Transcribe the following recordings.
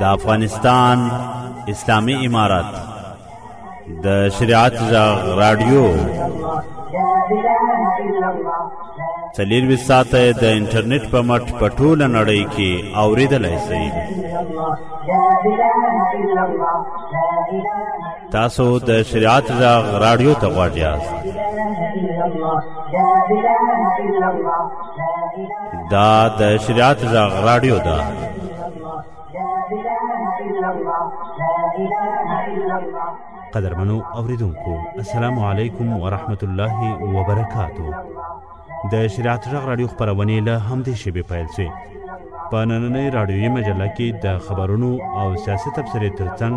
د افغانستان اسلامی امارات د شریعت غږ رادیو څلورویشت ساعته د انټرنیټ په مټ په ټوله نړۍ کې اورېدلی شئ تاسو د شریعت غږ رادیو ته غوړ یاست دا د شریعت غږ رادیو ده قدرمنو اوریدونکو السلام علیکم ورحمت الله وبرکاتو د شریعت غږ رادیو خبرونه له همدې شیبې پیل شوه په نننۍ رادیویي مجله کې د خبرونو او سیاسي تبصرې ترڅنګ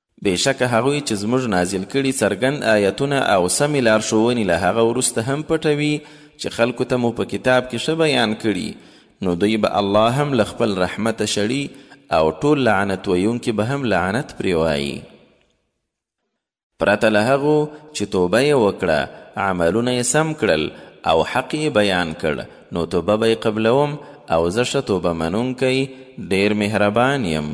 بېشکه هغوی چې زموږ نازل کړي څرګند آیتونه او سمې لارښوونې له هغه وروسته هم پټوي چې خلکو ته مو په کتاب کې ښه بیان کړي نو دوی به الله هم له خپل رحمته شړي او ټول لعنت ویونکي به هم لعنت پرې وایي پرته له هغو چې توبه یې وکړه عملونه یې سم کړل او حق یې بیان کړ نو توبه به یې قبلوم او زه ښه توبه منونکی ډېر مهربان یم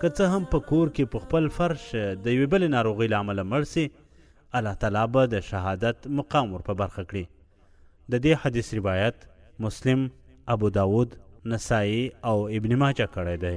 که څه هم په کور کې په خپل فرش د یوې بلې ناروغۍ له امله مړ سي، الله تعالی به د شهادت مقام ور په برخه کړي. د دې حدیث روایت مسلم، ابوداود، نسايي او ابن ماجه کړی دی.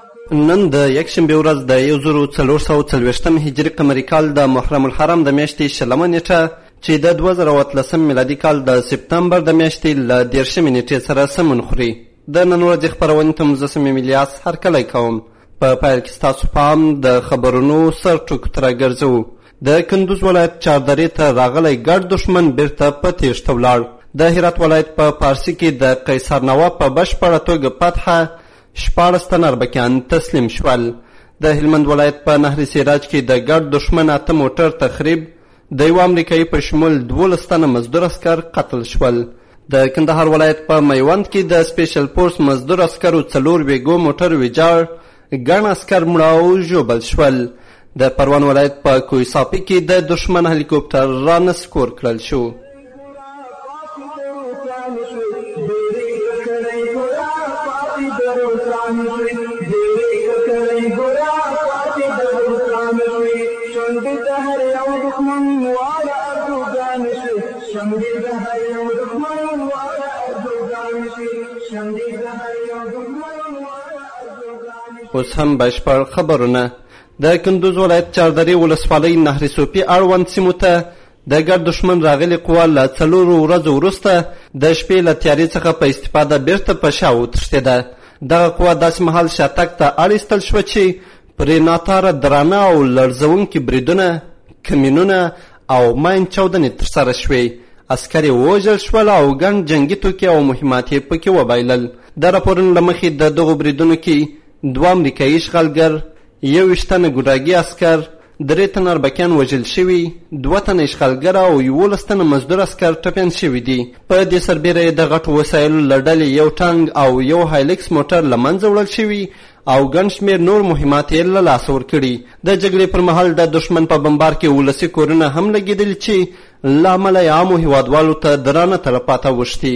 نن د یکشنبې ورځ د یو زر او څلور سوه او څلوېښتم هجري قمري کال د محرم الحرام د میاشتې شلمه نیټه چې د دوه زره او اتلسم میلادي کال د سپتمبر د میاشتې له دېرشمې نیټې سره سمون خوري د نن ورځې خپرونې ته مزسم یم الیاس هرکلی کوم په پیل کې ستاسو پام د خبرونو سر ټکو ته راګرځوو د کندوز ولایت چاردرې ته راغلی ګډ دښمن بیرته په تیښته ولاړ د هرات ولایت په پارسي کې د قیصرنوا په بشپړه توګه فتحه شپاړس تنه اربکیان تسلیم شول. د هلمند ولایت په نهر سیراج کې د ګډ دښمن اته موټر تخریب، د یوه امریکایي په شمول دولس تنه مزدور عسکر قتل شول. د کندهار ولایت په میوند کې د سپیشل فورس مزدور عسکرو څلور ویګو موټر ویجاړ، ګڼ عسکر مړه او ژوبل شول. د پروان ولایت په کوی ساپی کې د دښمن هلیکوپټر رانسکور کړل شو. اوس هم بشپړ خبرونه د کندوز ولایت چاردرې ولسوالۍ نهر سوپي اړوند سیمو ته د ګډ دښمن راغلې قوه له څلورو ورځو وروسته د شپې له تیارې څخه په استفاده بیرته په شا وتښتېده دغه قوه داسې مهال شاتګ ته اړ ایستل شوه چې پرې ناتاره درانه او لړزونکي بریدونه کمینونه او ماین چاودنې ترسره شوې عسکر یې ووژل شول او ګڼ جنګي توکي او مهمات یې پکې وبایلل د راپورونو له مخې د دغو بریدونو کې دوه امریکایي اشغالګر یوویشت تنه ګوډاګي عسکر درې تنه اربکیان وژل شوي دوه تنه اشغالګر او یولس تنه مزدور عسکر ټپیان شوي دي په دې سربیره یې د غټو وسایلو له ډلې یو ټانګ او یو هایلکس موټر له منځه وړل شوي او ګڼ شمېر نور مهمات یې له لاسه ورکړي د جګړې پر مهال د دښمن په بمبار کې ولسي کورونه هم لګېدلي چې له امله یې عامو هیوادوالو ته درانه تلفات اوښتي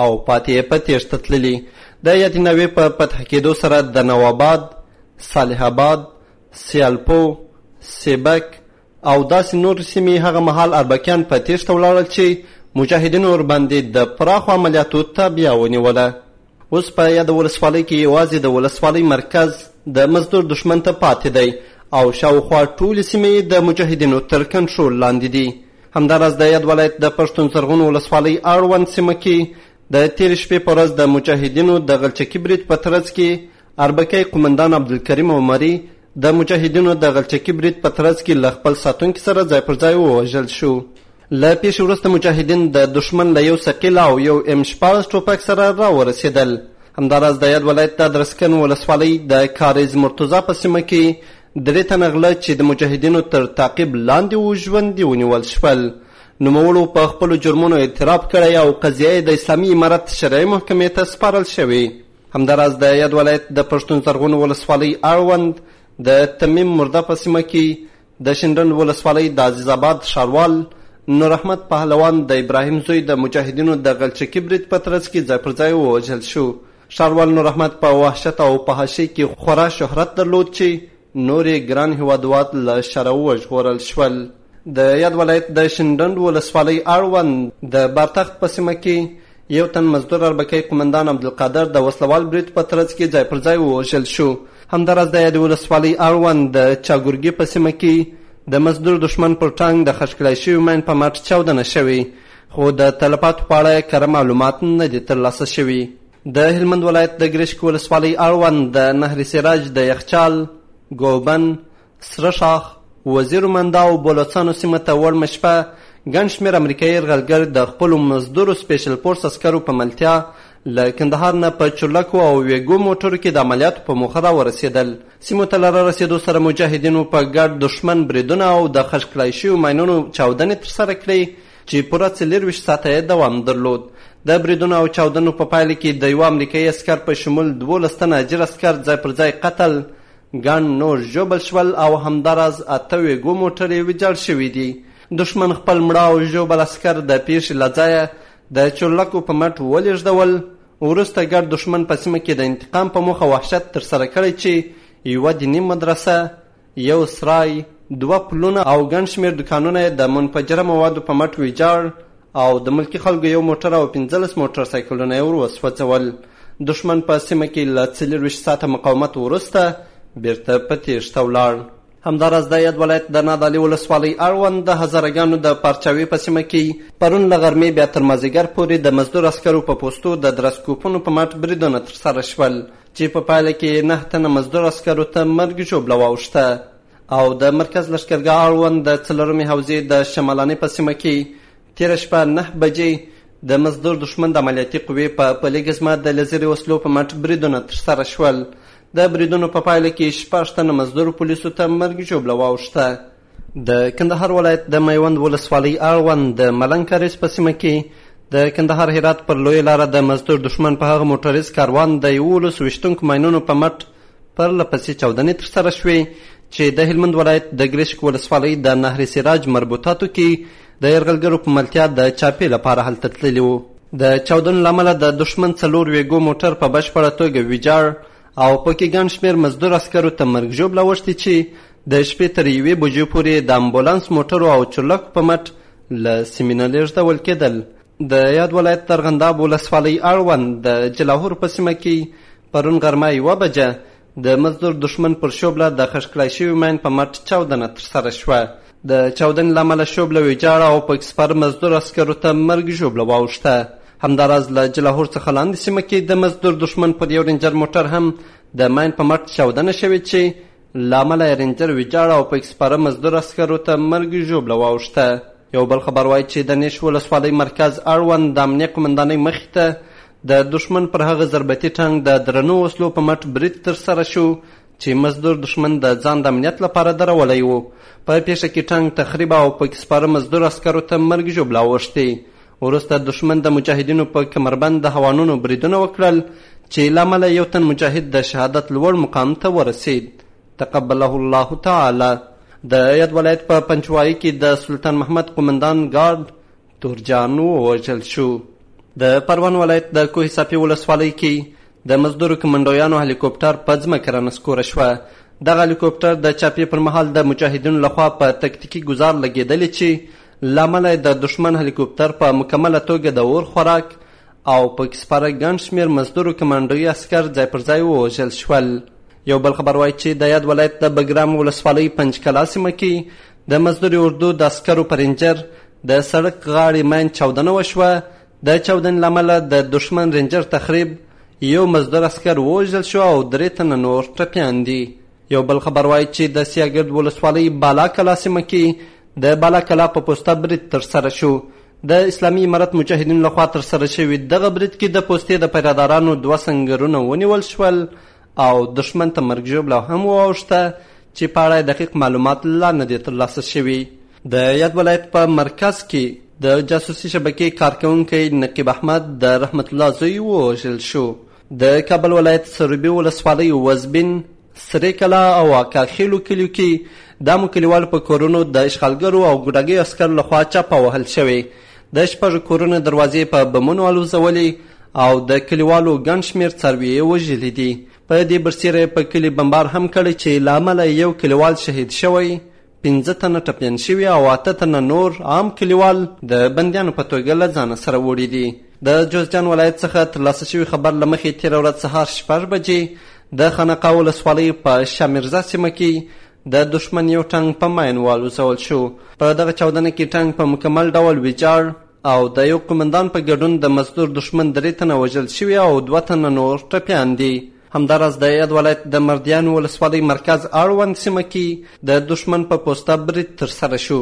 او پاتې یې په تېښته تللي. د یادې ناوې په فتح کېدو سره د نواباد، صالح اباد، سیالپو، سېبک او داسې نورې سیمې هغه مهال اربکیان په تېښته ولاړل چې مجاهدینو ورباندې د پراخو عملیاتو تابیا ونیوله. اوس په یاده ولسوالۍ کې یوازې د ولسوالۍ مرکز د مزدور دښمن ته پاتې دی او شاوخوا ټولې سیمې یې د مجاهدینو تر کنټرول لاندې دي. همداراز د یاد ولایت د پښتون زرغون ولسوالۍ اړوند سیمه کې د تېرې شپې په ورځ د مجاهدینو د غلچکي برید په ترڅ کې اربکی قومندان عبدالکریم عمري د مجاهدینو د غلچکي برید په ترڅ کې له خپل ساتونکي سره ځای پر ځای ووژل شو له پیښې وروسته مجاهدین د دښمن له یو ثقیل او یو ام شپاړس ټوپک سره راورسېدل همداراز د یاد ولایت د ادرسکن ولسوالۍ د کاریز مرتضا په سیمه کې درې تنه غله چې د مجاهدینو تر تعقیب لاندې وو ژوندي ونیول شول نوموړو په خپلو جرمونو اعتراف کړی او قضیه یې د اسلامي امارت شرعي محکمې ته سپارل شوې همداراز د یاد ولایت د پښتون زرغون ولسوالۍ اړوند د تمیم مرده په سیمه کې د شینډنډ ولسوالۍ د عزیز آباد ښاروال نور احمد پهلوان د ابراهیم زوی د مجاهدینو د غلچکي برید په ترڅ کې ځای پر ځای ووژل شو ښاروال نوراحمد په وحشت او فحاشۍ کې خورا شهرت درلود چې نور یې ګران هېوادوال له شره وژغورل شول. د یاد ولایت د شینډنډ ولسوالۍ اړوند د بارتخت په سیمه کې یو تن مزدور اربکی قومندان عبدالقادر د وسلوال برید په ترڅ کې ځای پر ځای ووژل شو. همداراز د یادې ولسوالۍ اړوند د چاګورګي په سیمه کې د مزدور دښمن پر ټانګ د خښ کړای شوي ماین په مټ چاودنه شوې. خو د تلفاتو په اړه کره معلومات نه دي ترلاسه شوي. د هلمند ولایت د ګرشک ولسوالۍ اړوند د نهر سراج د یخچال، ګوبن، سره شاخ، وزیرو منده او بولوڅانو سیمه ته وړمه شپه ګڼ شمېر امریکایي یرغلګر د خپلو مزدورو سپېشل فورس عسکرو په ملتیا له کندهار نه په چورلکو او ویګو موټرو کې د عملیاتو په موخه راورسېدل سیمو ته له رارسېدو سره مجاهدینو په ګډ دښمن بریدونه او د خښ کړای شویو ماینونو چاودنې ترسره کړې چې پوره څلېرویشت ساعته یې دوام درلود. د بریدونو او چاودنو په پایله کې د یوه امریکایي عسکر په شمول دوولس تنه اجیر عسکر ځای پر ځای قتل، ګڼ نور ژوبل شول او همداراز اته ویګو موټرې ویجاړ شوې دي. دښمن خپل مړه او ژوبل عسکر د پېښې له ځایه د چورلکو په مټ ولېږدول وروسته ګډ دښمن په سیمه کې د انتقام په موخه وحشت ترسره کړی چې یوه دیني مدرسه، یو سرای، دوه پلونه او ګڼ شمېر دوکانونه یې د منفجره موادو په مټ ویجاړ او د ملکي خلکو یو موټر او پنځلس موټر سایکلونه یې ور وسوځول. دښمن په سیمه کې له څلېرویشت ساعته مقاومت وروسته بېرته په تېښته ولاړ. همداراز د یاد ولایت د نادعلي ولسوالۍ اړوند د هزاره ګانو د پارچاوې په سیمه کې پرون له غرمې بیا تر مازیګر پورې د مزدور عسکرو په پوستو د درس کوپونو په مټ بریدونه ترسره شول چې په پایله کې یې نهه تنه مزدور عسکرو ته مرګ ژوبله واوښته او د مرکز لښکرګاه اړوند د څلورمې حوزې د شمالانې په سیمه کې تېره شپه نهه بجې د مزدور دښمن د عملیاتي قوې په پلې ګزمه د لیزري وسلو په مټ بریدونه ترسره شول د بریدونو په پایله کې شپږ تنه مزدور پولیسو ته مرګ ژوبله واوښته د کندهار ولایت د میوند ولسوالۍ اړوند د ملنګ کاریز په سیمه کې د کندهار هرات پر لوی لاره د مزدور دښمن په هغه موټریز کاروان د یوولس ویشتونکو ماینونو په مټ پر لپسې چاودنې ترسره شوې چې د هلمند ولایت د ګرشک ولسوالۍ د نهر سراج مربوطاتو کې د یرغلګرو په ملتیا د چاپې لپاره هلته تللي وو د چاودنو له امله د دښمن څلور ویګو موټر په بشپړه توګه ویجاړ او پکې ګڼ شمېر مزدور عسکرو ته مرګ ژوبله اوښتې چې د شپې تر یوې بجې پورې د امبولانس موټرو او چورلکو په مټ له سیمې نه لېږدول کېدل د یاد ولایت ترغنداب ولسوالۍ اړوند د جلاهور په سیمه کې پرون غرمه یوه بجه د مزدور دښمن پر شوبله د خښ کړای شوي ماین په مټ چاودنه ترسره شوه. د چاودنې له امله شوبله ویجاړه او پکې سپاره مزدور عسکرو ته مرګ ژوبله واوښته. همداراز له جلاهور څخه لاندې سیمه کې د مزدور دښمن پر یو رینجر موټر هم د ماین په مټ چاودنه شوې چې له امله یې رینجر ویجاړه او پکې سپاره مزدور عسکرو ته مرګ ژوبله واوښته. یو بل خبر وايي چې د نیش ولسوالۍ مرکز اړوند د امنیه قومندانۍ مخې ته د دښمن پر هغه ضربتي ټانګ د درنو وسلو په مټ برید ترسره شو چې مزدور دښمن د ځان د امنیت لپاره درولی و په پیښه کې ټانګ تخریب او پکې سپاره مزدور عسکرو ته مرګ ژوبله اوښتې وروسته دښمن د مجاهدینو په کمربند د هوانونو بریدونه وکړل چې له امله یو تن مجاهد د شهادت لوړ مقام ته ورسید تقبله الله تعالی د یاد ولایت په پنچوایي کې د سلطان محمد قومندان ګارد تورجان ووژل شو د پروان ولایت د کوه صافي ولسوالۍ کې د مزدورو کمنډویانو هلیکوپټر په ځمکه رانسکوره شوه دغه هلیکوپټر د چاپې پر مهال د مجاهدینو لخوا په تکتیکي ګزار لګېدلې چې لامل د دښمن هلیکوپټر په مکمله توګه د اور خوراک او پکې سپاره ګڼ شمېر مزدورو کمانډوي عسکر ځای پر ځای ووژل شول یو بل خبر وایي چې د یاد ولایت د بګرام ولسوالۍ پنج کلا سیمه کې د مزدوري اردو د عسکرو په رینجر د سړک غاړې مین چاودنه وشوه د چاودنې له امله د دښمن رینجر تخریب یو مزدور عسکر ووژل شو او درې تنه نور ټپیان دي یو بل خبر وایي چې د سیاګرد ولسوالۍ بالا کلا سیمه کې د بالا کلا په پوسته برید ترسره شو د اسلامي امارت مجاهدینو لخوا ترسره شوي دغه برید کې د پوستې د پیرادارانو دوه سنګرونه ونیول شول او دښمن ته مرګ ژوبله هم واوښته چې په اړه دقیق معلومات لا نه دي ترلاسه شوي د یاد ولایت په مرکز کې د جاسوسي شبکې کارکونکی نقیب احمد د رحمت الله زوی ووژل شو د کابل ولایت سروبي ولسوالۍ وزبین سرې کلا او اکا خېلو کلیو کې دامو کلیوالو په کورونو د اشغالګرو او ګوډاګیو عسکرو لخوا چاپه وهل شوې د شپږو کورونو دروازې په بمونو الوزولې او د کلیوالو ګڼ شمیر څاروي یې وژلي دي په دې برسیره په کلي بمبار هم کړی چې له امله یو کلیوال شهید شوی پنځه تنه ټپیان شوي او اته تنه نور عام کلیوال د بندیانو په توګه له ځانه سره وړي دي. د جوزجان ولایت څخه ترلاسه شوي خبر له مخې تېره ورځ سهار شپږ بجې د خانقا ولسوالۍ په شاه میرزا سیمه کې د دښمن یو ټانګ په ماین والوزول شو په دغه چاودنه کې ټانګ په مکمل ډول ویجاړ او د یو قومندان په ګډون د مزدور دښمن درې تنه وژل شوي او دوه تنه نور ټپیان دي همداراز د یاد ولایت د مردیانو ولسوالۍ مرکز اړوند سیمه کې د دښمن په پوسته برید ترسره شو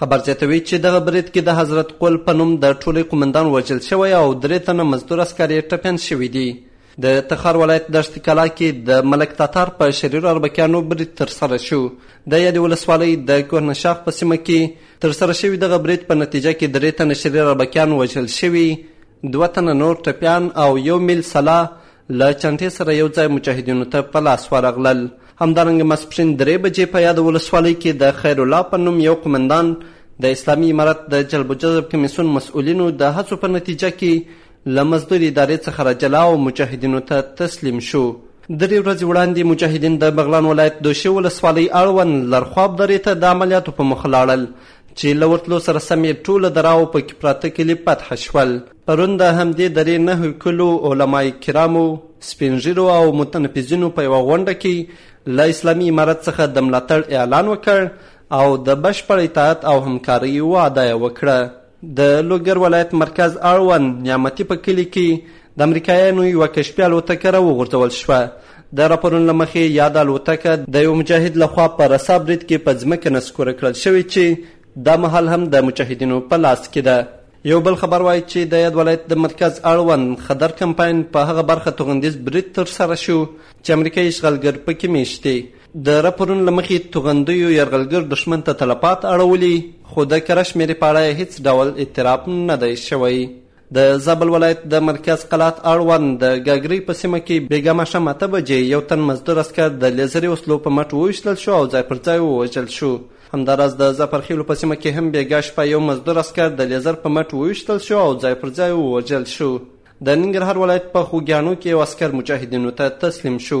خبر زیاتوي چې دغه برید کې د حضرت قول په نوم د ټولۍ قومندان وژل شوی او درې تنه مزدور عسکر یې ټپیان شوي دي د تخار ولایت دشت کلا کې د ملک تاتار په شریرو اربکیانو برید ترسره شو د یادې ولسوالۍ د کوهنشاخ په سیمه کې ترسره شوي دغه برید په نتیجه کې درې تنه شریر اربکیان وژل شوي دوه تنه نور ټپیان او یو میل سلا له چنټې سره یو ځای مجاهدینو ته په لاس ورغلل همدارنګه ماسپښین درې بجې په یاده ولسوالۍ کې د خیرالله په نوم یو قومندان د اسلامي امارت د جلب و جذب کمیسیون مسؤلینو د هڅو په نتیجه کې له مزدور ادارې څخه راجلا او مجاهدینو ته تسلیم شو درې ورځې وړاندې مجاهدین د بغلان ولایت دوشي ولسوالۍ اړوند لرخواب درې ته د عملیاتو په موخه لاړل چې له ورتلو سره سم یې ټوله دراو په کې پراته کلي فتح شول. پرون د همدې درې نهو کلو علماء کرامو، سپین ږیرو او متنفذینو په یوه غونډه کې له اسلامي امارت څخه د ملاتړ اعلان وکړ او د بشپړ اطاعت او همکارۍ وعده یې وکړه. د لوګر ولایت مرکز اړوند نعمتي په کلي کې د امریکایانو یوه کشپي الوتکه راوغورځول شوه. د راپورونو له مخې یاده الوتکه د یو مجاهد له خوا په رسا برید کې په ځمکه نسکوره کړل شوې چې دا مهال هم د مجاهدینو په لاس کې ده یو بل خبر وایي چې د یاد ولایت د مرکز اړوند خدر کمپاین په هغه برخه توغندیز برید ترسره شو چې امریکایي اشغالګر پکې میشت دی د راپورونو له مخې توغندیو یرغلګر دښمن ته تلفات اړولي خو د کره شمېرې په اړه هیڅ ډول اعتراف نه دی شوی د زابل ولایت د مرکز قلات اړوند د ګاګرۍ په سیمه کې بېګا ماښام اته بجې یو تن مزدور عسکر د لیزري وسلو په مټ وویشتل شو او ځای پر ځای ووژل شو همداراز د ظفرخیلو په سیمه کې هم بېګا شپه یو مزدور عسکر د لیزر په مټ وویشتل شو او ځای پر ځای ووژل شو د ننګرهار ولایت په خوږیاڼو کې یو عسکر مجاهدینو ته تسلیم شو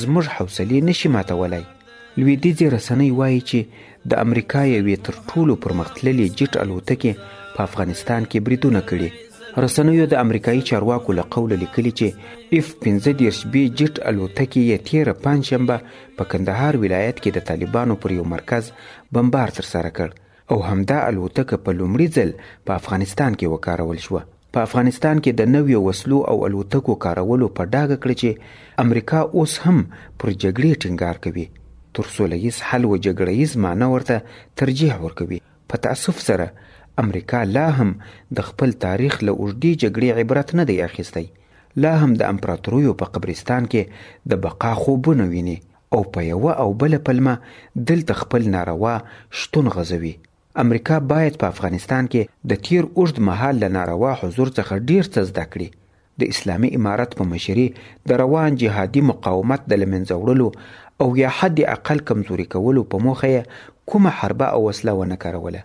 زموږ حوصلې نه شي ماتولای. لوېدیځې رسنۍ وایي چې د امریکا یوې تر ټولو پرمختللې جیټ الوتکې په افغانستان کې بریدونه کړي. رسنیو د امریکایي چارواکو له قوله لیکلي چې اف 15 بي جیټ الوتکې یې تیره پنجشنبه په کندهار ولایت کې د طالبانو پر یو مرکز بمبار ترسره کړ او همدا الوتکه په لومړي ځل په افغانستان کې وکارول شوه. په افغانستان کې د نویو وسلو او الوتکو کارولو په ډاګه کړه چې امریکا اوس هم پر جګړې ټینګار کوي، تر سوله ییز حل و جګړه ییز معنی ورته ترجیح ورکوي. په تأسف سره امریکا لا هم د خپل تاریخ له اوږدې جګړې عبرت نه دی اخیستی، لا هم د امپراتوریو په قبرستان کې د بقا خوبونه ویني او په یوه او بله پلمه دلته خپل ناروا شتون غځوي. امریکا باید په افغانستان کې د تیر اوږد مهال له ناروا حضور څخه ډیر څه زده کړي، د اسلامي امارت په مشري د روان جهادي مقاومت د له منځه وړلو او یا حد اقل کمزوري کولو په موخه یې کومه حربه او وسله ونه کاروله،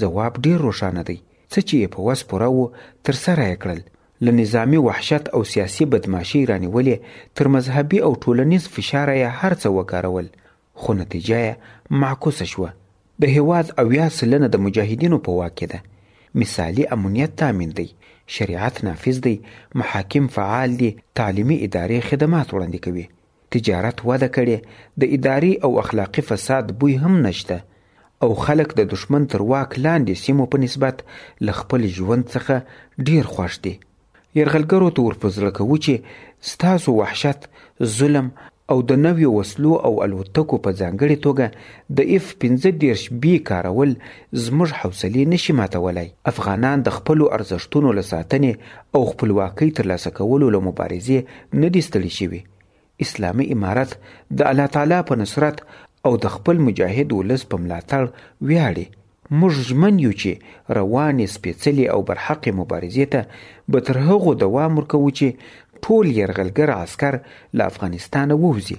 ځواب ډیر روښانه دی، څه چې یې په وس پوره و، تر سره یې کړل. له نظامي وحشت او سیاسي بدماشۍ رانیولې تر مذهبي او ټولنیز فشاره یې هر څه وکارول، خو نتیجه یې معکوسه شوه. د هېواد اویا سلنه د مجاهدینو په واک کې ده. مثالي امنیت تامین دی، شریعت نافذ دی، محاکم فعال دي، تعلیمي ادارې خدمات وړاندې کوي. تجارت وده کړې د اداري او اخلاقي فساد بوی هم نشته او خلک د دښمن تر واک لاندې سیمو په نسبت له خپل ژوند څخه ډیر خوښ دي. یرغلګرو ته ور په زړه کوو چې ستاسو وحشت، ظلم او د نویو وسلو او الوتکو په ځانګړې توګه د اف پنځه دېرش بي کارول زموږ حوصلې نه شي ماتولای. افغانان د خپلو ارزښتونو له ساتنې او خپلواکۍ ترلاسه کولو له مبارزې نه دي ستړي شوي اسلامي امارت د الله تعالی په نصرت او د خپل مجاهد ولس په ملاتړ ویاړي موږ ژمن یو چې روانې سپېڅلې او برحقې مبارزې ته به تر هغو دوام ورکوو چې ټول یرغلګر عسکر له افغانستانه ووځي